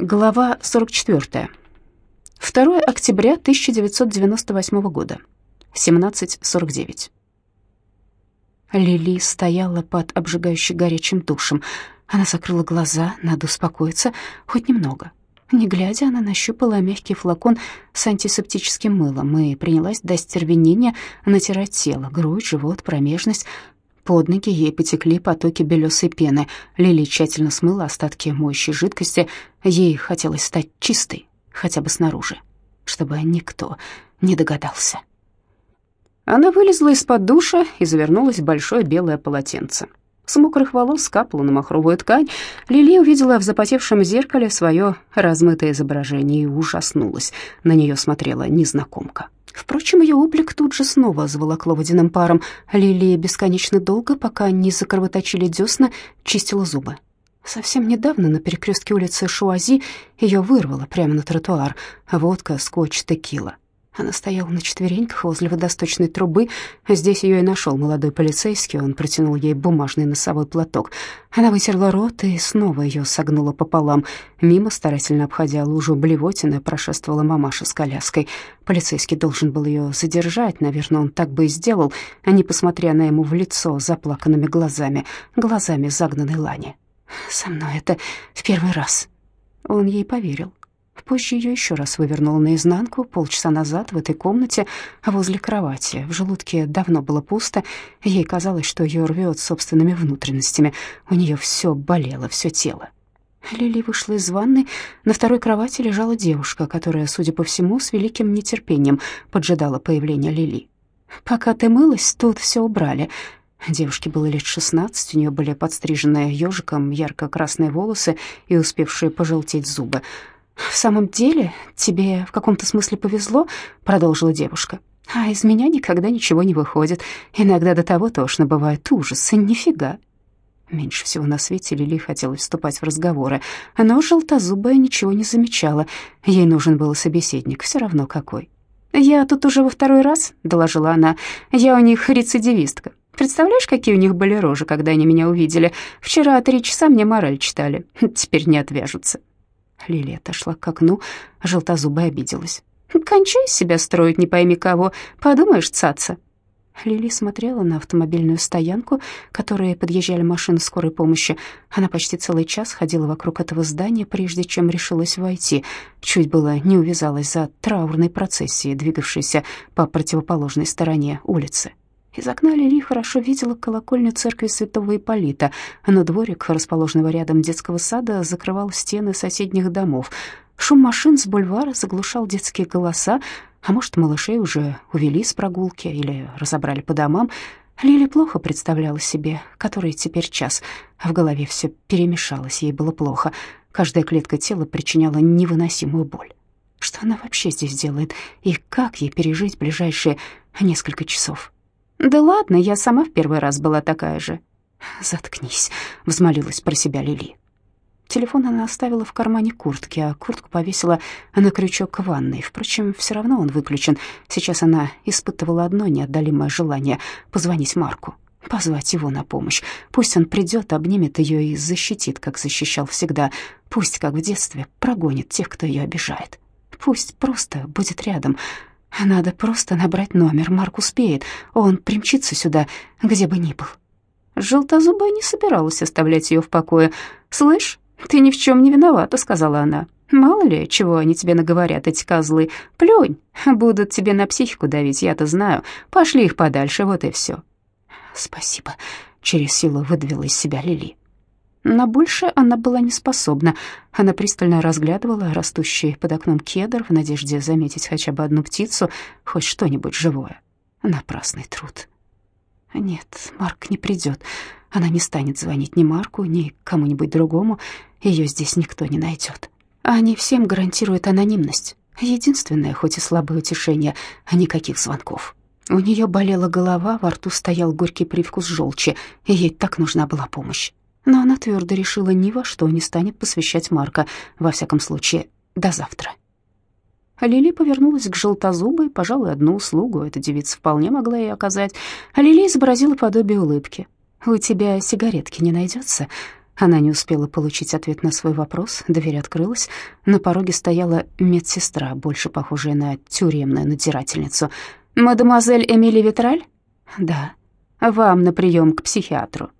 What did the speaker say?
Глава 44. 2 октября 1998 года. 17.49. Лили стояла под обжигающим горячим душем. Она закрыла глаза, надо успокоиться, хоть немного. Не глядя, она нащупала мягкий флакон с антисептическим мылом и принялась до стервенения натирать тело, грудь, живот, промежность. Под ноги ей потекли потоки белесой пены. Лили тщательно смыла остатки моющей жидкости. Ей хотелось стать чистой, хотя бы снаружи, чтобы никто не догадался. Она вылезла из-под душа и завернулась в большое белое полотенце. С мокрых волос капала на махровую ткань. Лили увидела в запотевшем зеркале свое размытое изображение и ужаснулась. На нее смотрела незнакомка. Впрочем, ее облик тут же снова заволокло водяным паром. Лилия бесконечно долго, пока не закровоточили десна, чистила зубы. Совсем недавно на перекрестке улицы Шуази ее вырвало прямо на тротуар. Водка, скотч, текила. Она стояла на четвереньках возле водосточной трубы. Здесь ее и нашел молодой полицейский. Он протянул ей бумажный носовой платок. Она вытерла рот и снова ее согнула пополам. Мимо, старательно обходя лужу блевотины, прошествовала мамаша с коляской. Полицейский должен был ее задержать. Наверное, он так бы и сделал, а не посмотря на ему в лицо заплаканными глазами, глазами загнанной лани. «Со мной это в первый раз». Он ей поверил. Позже ее еще раз вывернуло наизнанку, полчаса назад в этой комнате, возле кровати. В желудке давно было пусто, ей казалось, что ее рвет собственными внутренностями. У нее все болело, все тело. Лили вышла из ванны. На второй кровати лежала девушка, которая, судя по всему, с великим нетерпением поджидала появления Лили. «Пока ты мылась, тут все убрали». Девушке было лет шестнадцать, у нее были подстриженные ежиком ярко-красные волосы и успевшие пожелтеть зубы. «В самом деле, тебе в каком-то смысле повезло», — продолжила девушка. «А из меня никогда ничего не выходит. Иногда до того тошно бывает ужас, и нифига». Меньше всего на свете Лили хотелось вступать в разговоры, но желтозубая ничего не замечала. Ей нужен был собеседник, все равно какой. «Я тут уже во второй раз», — доложила она. «Я у них рецидивистка. Представляешь, какие у них были рожи, когда они меня увидели? Вчера три часа мне мораль читали, теперь не отвяжутся». Лилия отошла к окну, желтозубая обиделась. «Кончай себя строить, не пойми кого. Подумаешь, цаца». Лили смотрела на автомобильную стоянку, которой подъезжали машины скорой помощи. Она почти целый час ходила вокруг этого здания, прежде чем решилась войти. Чуть было не увязалась за траурной процессией, двигавшейся по противоположной стороне улицы. Из окна Лили хорошо видела колокольню церкви святого Ипполита, но дворик, расположенного рядом детского сада, закрывал стены соседних домов. Шум машин с бульвара заглушал детские голоса, а может, малышей уже увели с прогулки или разобрали по домам. Лили плохо представляла себе, который теперь час. В голове все перемешалось, ей было плохо. Каждая клетка тела причиняла невыносимую боль. Что она вообще здесь делает и как ей пережить ближайшие несколько часов? «Да ладно, я сама в первый раз была такая же». «Заткнись», — взмолилась про себя Лили. Телефон она оставила в кармане куртки, а куртку повесила на крючок ванной. Впрочем, все равно он выключен. Сейчас она испытывала одно неотдалимое желание — позвонить Марку, позвать его на помощь. Пусть он придет, обнимет ее и защитит, как защищал всегда. Пусть, как в детстве, прогонит тех, кто ее обижает. Пусть просто будет рядом, надо просто набрать номер, Марк успеет, он примчится сюда, где бы ни был. Желтозубая не собиралась оставлять ее в покое. «Слышь, ты ни в чем не виновата», — сказала она. «Мало ли, чего они тебе наговорят, эти козлы. Плюнь, будут тебе на психику давить, я-то знаю. Пошли их подальше, вот и все». «Спасибо», — через силу выдавила из себя Лили. На больше она была не способна. Она пристально разглядывала растущий под окном кедр в надежде заметить хотя бы одну птицу, хоть что-нибудь живое. Напрасный труд. Нет, Марк не придет. Она не станет звонить ни Марку, ни кому-нибудь другому. Ее здесь никто не найдет. Они всем гарантируют анонимность. Единственное, хоть и слабое утешение, а никаких звонков. У нее болела голова, во рту стоял горький привкус желчи, и ей так нужна была помощь но она твердо решила ни во что не станет посвящать Марка, во всяком случае, до завтра. Лили повернулась к желтозубой, пожалуй, одну услугу эта девица вполне могла ей оказать. Лили изобразила подобие улыбки. «У тебя сигаретки не найдется?» Она не успела получить ответ на свой вопрос, дверь открылась. На пороге стояла медсестра, больше похожая на тюремную надзирательницу. «Мадемуазель Эмили Витраль?» «Да». «Вам на прием к психиатру».